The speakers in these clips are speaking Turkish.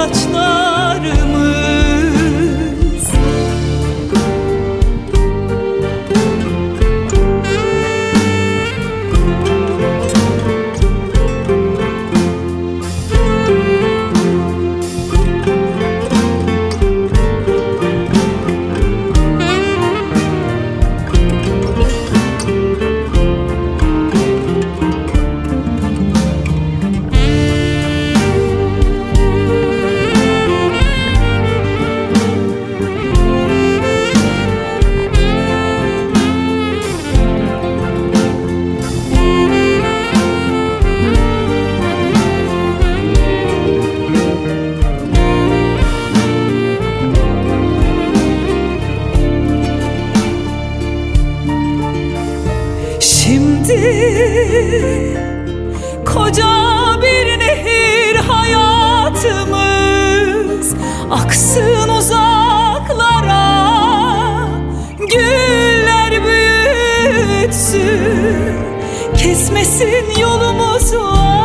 saçlar koca bir nehir hayatımız aksın uzaklara güller büyütsün kesmesin yolumuzu.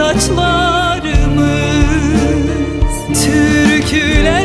saçlarımız türküler